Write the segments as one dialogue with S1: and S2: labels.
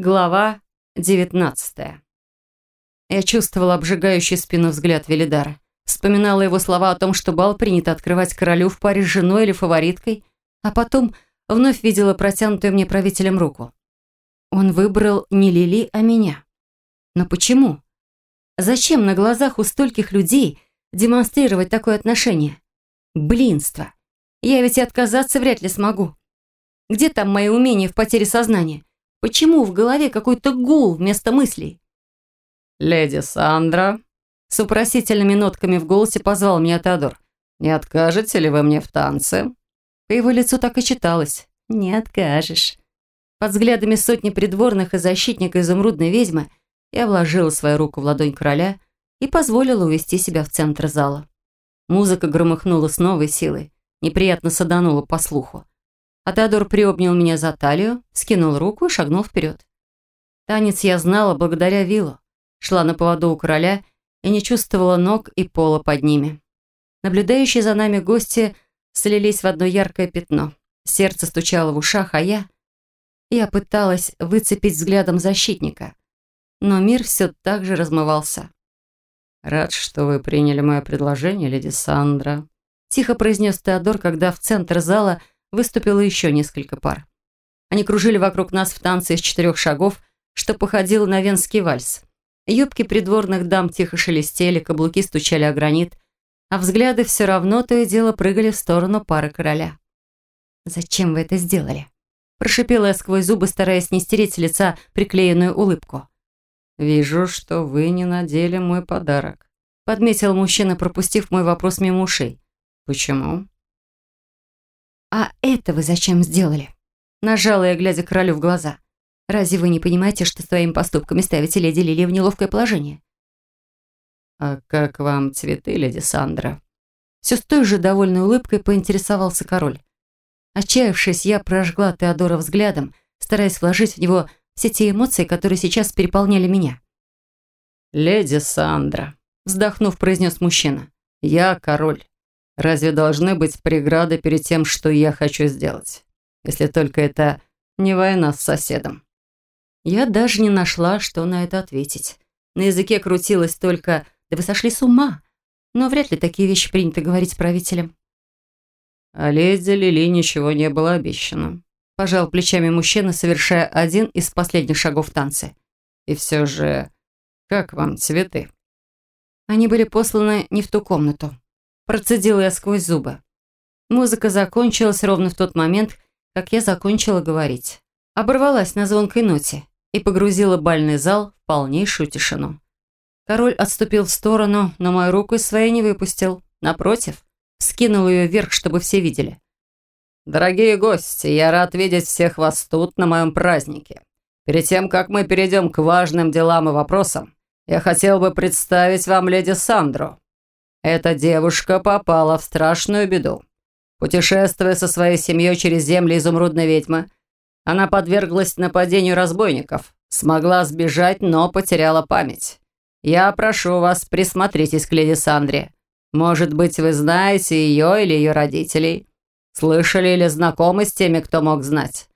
S1: Глава 19 Я чувствовала обжигающий спину взгляд Велидара. Вспоминала его слова о том, что бал принято открывать королю в паре с женой или фавориткой, а потом вновь видела протянутую мне правителем руку. Он выбрал не Лили, а меня. Но почему? Зачем на глазах у стольких людей демонстрировать такое отношение? Блинство. Я ведь и отказаться вряд ли смогу. Где там мои умения в потере сознания? Почему в голове какой-то гул вместо мыслей?
S2: «Леди Сандра», — с упросительными нотками в голосе позвал меня Теодор. «Не откажете ли вы мне в танце?»
S1: По его лицу так и читалось. «Не откажешь». Под взглядами сотни придворных и защитника изумрудной ведьмы я вложила свою руку в ладонь короля и позволила увести себя в центр зала. Музыка громыхнула с новой силой, неприятно саданула по слуху. А Теодор приобнял меня за талию, скинул руку и шагнул вперед. Танец я знала благодаря Виллу. Шла на поводу у короля и не чувствовала ног и пола под ними. Наблюдающие за нами гости слились в одно яркое пятно. Сердце стучало в ушах, а я... Я пыталась выцепить взглядом защитника. Но мир все так же размывался.
S2: «Рад, что вы приняли мое предложение, леди Сандра»,
S1: тихо произнес Теодор, когда в центр зала выступило еще несколько пар. Они кружили вокруг нас в танце из четырех шагов, что походило на венский вальс. Юбки придворных дам тихо шелестели, каблуки стучали о гранит, а взгляды все равно то и дело прыгали в сторону пары короля. «Зачем вы это сделали?» Прошипела я сквозь зубы, стараясь не стереть с лица приклеенную улыбку.
S2: «Вижу, что вы не надели мой подарок»,
S1: подметил мужчина, пропустив мой вопрос мимо ушей.
S2: «Почему?»
S1: «А это вы зачем сделали?» Нажала я, глядя королю в глаза. «Разве вы не понимаете, что своими поступками ставите леди Лили в неловкое положение?»
S2: «А как вам цветы, леди Сандра?»
S1: Все с той же довольной улыбкой поинтересовался король. Отчаявшись, я прожгла Теодора взглядом, стараясь вложить в него все те эмоции, которые сейчас переполняли меня.
S2: «Леди Сандра», — вздохнув, произнес мужчина, — «я король. Разве должны быть преграды перед тем, что я хочу сделать? Если только это не война с соседом.
S1: Я даже не нашла, что на это ответить. На языке крутилось только «да вы сошли с ума», но вряд ли такие вещи принято говорить правителям.
S2: А леди Лили ничего не было обещано.
S1: Пожал плечами мужчина, совершая один из последних шагов в танце.
S2: И все же, как вам цветы?
S1: Они были посланы не в ту комнату. Процедила я сквозь зубы. Музыка закончилась ровно в тот момент, как я закончила говорить. Оборвалась на звонкой ноте и погрузила бальный зал в полнейшую тишину. Король отступил в сторону, но мою руку из своей не выпустил. Напротив, скинул ее вверх, чтобы все видели.
S2: «Дорогие гости, я рад видеть всех вас тут на моем празднике. Перед тем, как мы перейдем к важным делам и вопросам, я хотел бы представить вам леди Сандру. Эта девушка попала в страшную беду. Путешествуя со своей семьей через земли изумрудной ведьмы, она подверглась нападению разбойников, смогла сбежать, но потеряла память. Я прошу вас, присмотритесь к леди Сандре. Может быть, вы знаете ее или ее родителей? Слышали или знакомы с теми, кто мог знать?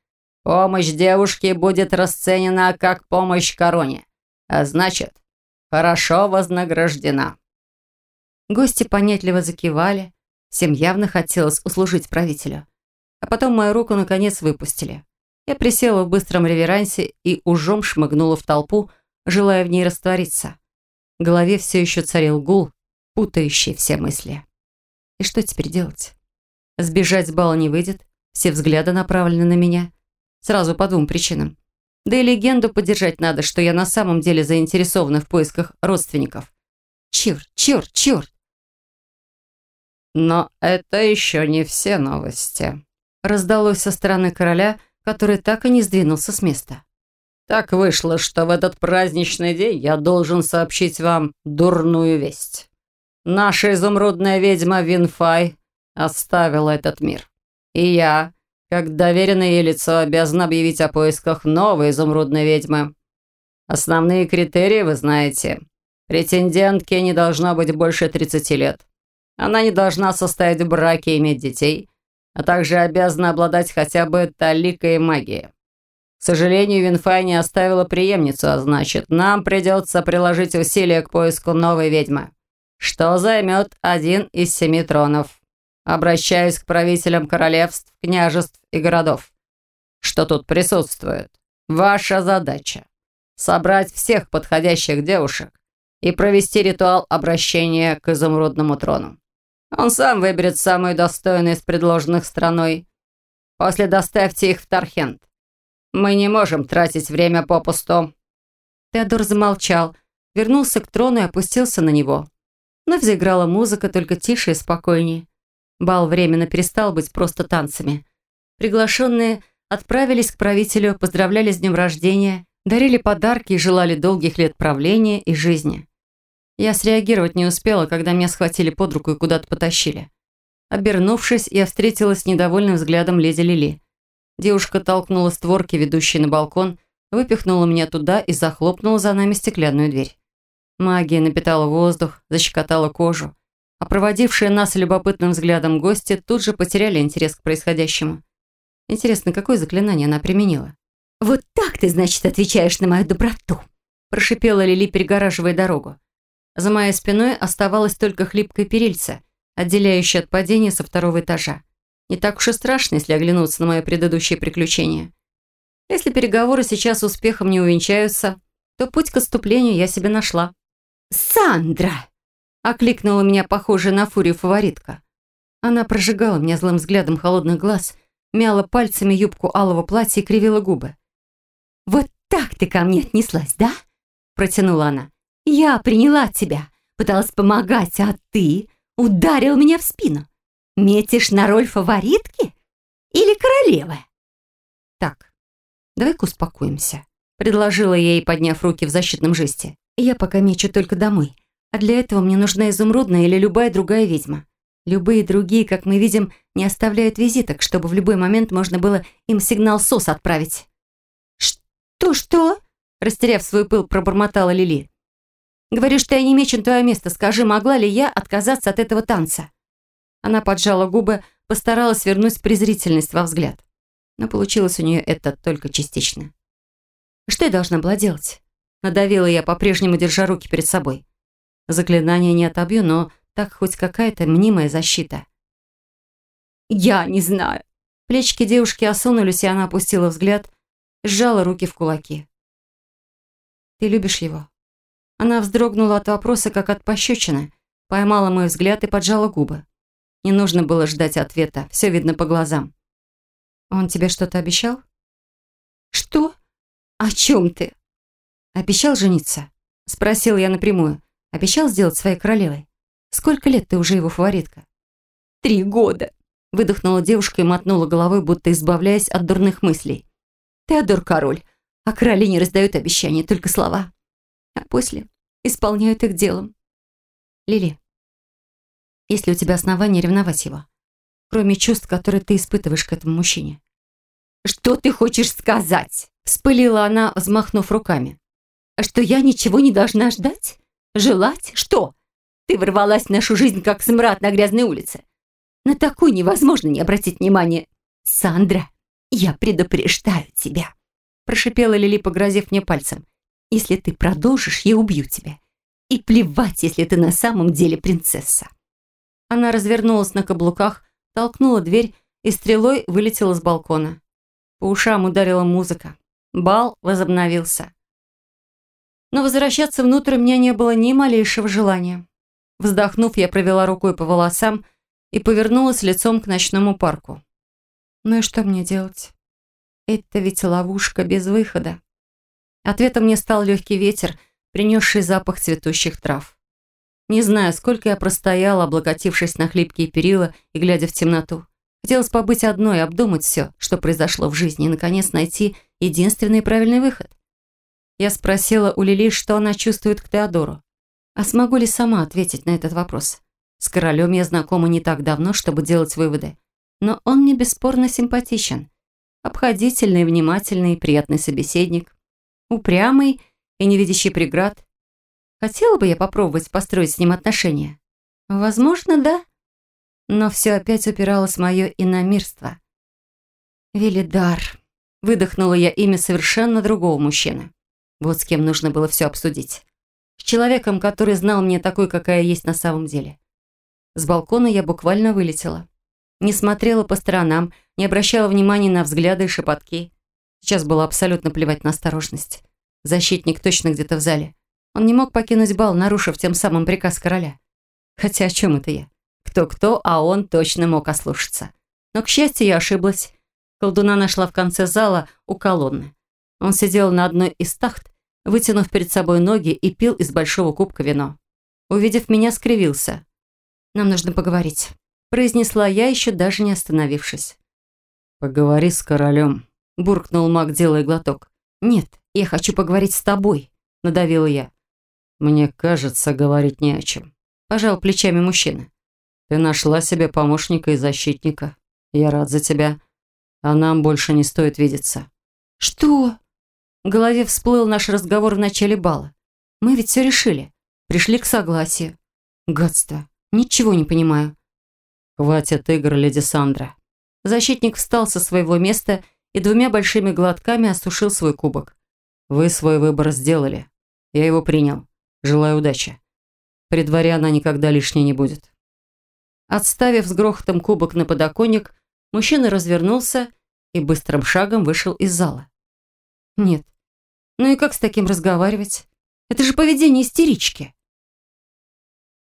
S2: Помощь девушке будет расценена как помощь короне, а значит, хорошо вознаграждена.
S1: Гости понятливо закивали. Всем явно хотелось услужить правителю. А потом мою руку наконец выпустили. Я присела в быстром реверансе и ужом шмыгнула в толпу, желая в ней раствориться. В голове все еще царил гул, путающий все мысли. И что теперь делать? Сбежать с бала не выйдет, все взгляды направлены на меня. Сразу по двум причинам. Да и легенду поддержать надо, что я на самом деле заинтересована в поисках родственников. Черт, черт, черт!
S2: «Но это еще не все новости», —
S1: раздалось со стороны короля, который так и не сдвинулся с места.
S2: «Так вышло, что в этот праздничный день я должен сообщить вам дурную весть. Наша изумрудная ведьма Винфай оставила этот мир. И я, как доверенное ей лицо, обязан объявить о поисках новой изумрудной ведьмы. Основные критерии вы знаете. Претендентке не должно быть больше 30 лет. Она не должна состоять в браке и иметь детей, а также обязана обладать хотя бы таликой магии. К сожалению, Винфай не оставила преемницу, а значит, нам придется приложить усилия к поиску новой ведьмы, что займет один из семи тронов. Обращаюсь к правителям королевств, княжеств и городов, что тут присутствует. Ваша задача — собрать всех подходящих девушек и провести ритуал обращения к изумрудному трону. Он сам выберет самую достойную из предложенных страной. После доставьте их в Тархент. Мы не можем тратить время попусту».
S1: Теодор замолчал, вернулся к трону и опустился на него. Вновь заиграла музыка, только тише и спокойнее. Бал временно перестал быть просто танцами. Приглашенные отправились к правителю, поздравляли с днем рождения, дарили подарки и желали долгих лет правления и жизни. Я среагировать не успела, когда меня схватили под руку и куда-то потащили. Обернувшись, я встретилась с недовольным взглядом леди Лили. Девушка толкнула створки, ведущие на балкон, выпихнула меня туда и захлопнула за нами стеклянную дверь. Магия напитала воздух, защекотала кожу, а проводившие нас любопытным взглядом гости тут же потеряли интерес к происходящему. Интересно, какое заклинание она применила?
S3: «Вот так ты, значит, отвечаешь на мою доброту!»
S1: прошипела Лили, перегораживая дорогу. За моей спиной оставалось только хлипкое перильце, отделяющее от падения со второго этажа. Не так уж и страшно, если оглянуться на мое предыдущее приключение. Если переговоры сейчас успехом не увенчаются, то путь к отступлению я себе нашла.
S3: «Сандра!»
S1: — окликнула меня похожая на фурию фаворитка. Она прожигала меня злым взглядом холодных глаз, мяла пальцами юбку алого платья и кривила губы.
S3: «Вот так ты ко мне отнеслась, да?» — протянула она. «Я приняла тебя, пыталась помогать, а ты ударил меня в спину. Метишь на роль фаворитки или королевы?»
S1: «Так, давай-ка успокоимся», — предложила я ей, подняв руки в защитном жесте. «Я пока мечу только домой, а для этого мне нужна изумрудная или любая другая ведьма. Любые другие, как мы видим, не оставляют визиток, чтобы в любой момент можно было им сигнал СОС отправить».
S3: «Что-что?»
S1: Растеряв свой пыл, пробормотала Лили. «Говорю, что я не мечу на твое место. Скажи, могла ли я отказаться от этого танца?» Она поджала губы, постаралась вернуть презрительность во взгляд. Но получилось у нее это только частично. Что я должна была делать? Надавила я, по-прежнему держа руки перед собой. Заклинание не отобью, но так хоть какая-то мнимая защита.
S3: «Я не знаю».
S1: Плечики девушки осунулись, и она опустила взгляд, сжала руки в кулаки. «Ты любишь его?» Она вздрогнула от вопроса, как от пощечины, поймала мой взгляд и поджала губы. Не нужно было ждать ответа, все видно по глазам. «Он тебе что-то обещал?»
S3: «Что? О чем ты?»
S1: «Обещал жениться?» Спросил я напрямую. «Обещал сделать своей королевой? Сколько лет ты уже его фаворитка?»
S3: «Три года!»
S1: Выдохнула девушка и мотнула головой, будто избавляясь от дурных мыслей.
S3: «Теодор король, а короли не раздают обещания, только слова. А после исполняют их делом».
S1: «Лили, есть ли у тебя основания ревновать его? Кроме чувств, которые ты испытываешь к этому мужчине.
S3: «Что ты хочешь сказать?»
S1: Вспылила она, взмахнув руками.
S3: «Что я ничего не должна ждать? Желать? Что? Ты ворвалась в нашу жизнь, как смрад на грязной улице. На такую невозможно не обратить внимания. Сандра, я предупреждаю тебя!»
S1: Прошипела Лили, погрозив мне пальцем.
S3: «Если ты продолжишь, я убью тебя. И плевать, если ты на самом деле принцесса».
S1: Она развернулась на каблуках, толкнула дверь и стрелой вылетела с балкона. По ушам ударила музыка. Бал возобновился. Но возвращаться внутрь у меня не было ни малейшего желания. Вздохнув, я провела рукой по волосам и повернулась лицом к ночному парку. Ну и что мне делать? Это ведь ловушка без выхода. Ответом мне стал легкий ветер, принесший запах цветущих трав. Не знаю, сколько я простояла, облокотившись на хлипкие перила и глядя в темноту. Хотелось побыть одной, обдумать все, что произошло в жизни, и, наконец, найти единственный правильный выход. Я спросила у Лили, что она чувствует к Теодору. А смогу ли сама ответить на этот вопрос? С королем я знакома не так давно, чтобы делать выводы. Но он мне бесспорно симпатичен. Обходительный, внимательный, приятный собеседник. Упрямый и не видящий преград. Хотела бы я попробовать построить с ним отношения? Возможно, да. Но все опять упиралось в мое иномирство. Велидар. Выдохнула я имя совершенно другого мужчины. Вот с кем нужно было все обсудить. С человеком, который знал меня такой, какая есть на самом деле. С балкона я буквально вылетела. Не смотрела по сторонам, не обращала внимания на взгляды и шепотки. Сейчас было абсолютно плевать на осторожность. Защитник точно где-то в зале. Он не мог покинуть бал, нарушив тем самым приказ короля. Хотя о чем это я? Кто-кто, а он точно мог ослушаться. Но, к счастью, я ошиблась. Колдуна нашла в конце зала у колонны. Он сидел на одной из тахт, вытянув перед собой ноги и пил из большого кубка вино. Увидев меня, скривился. «Нам нужно поговорить», – произнесла я, еще даже не остановившись.
S2: «Поговори с королем», – буркнул маг, делая глоток.
S1: «Нет, я хочу поговорить с тобой», – надавила я.
S2: «Мне кажется, говорить не о чем», – пожал плечами мужчина. «Ты нашла себе помощника и защитника. Я рад за тебя. А нам больше не стоит видеться».
S1: «Что?» В голове всплыл наш разговор в начале бала. «Мы ведь все решили. Пришли к согласию. Гадство. Ничего не понимаю».
S2: «Хватит игр, леди Сандра».
S1: Защитник встал со своего места и двумя большими глотками осушил свой кубок.
S2: «Вы свой выбор сделали. Я его принял. Желаю удачи. При дворе она никогда лишней не будет».
S1: Отставив с грохотом кубок на подоконник, мужчина развернулся и быстрым шагом вышел из зала. «Нет. Ну и как с таким разговаривать? Это же поведение истерички».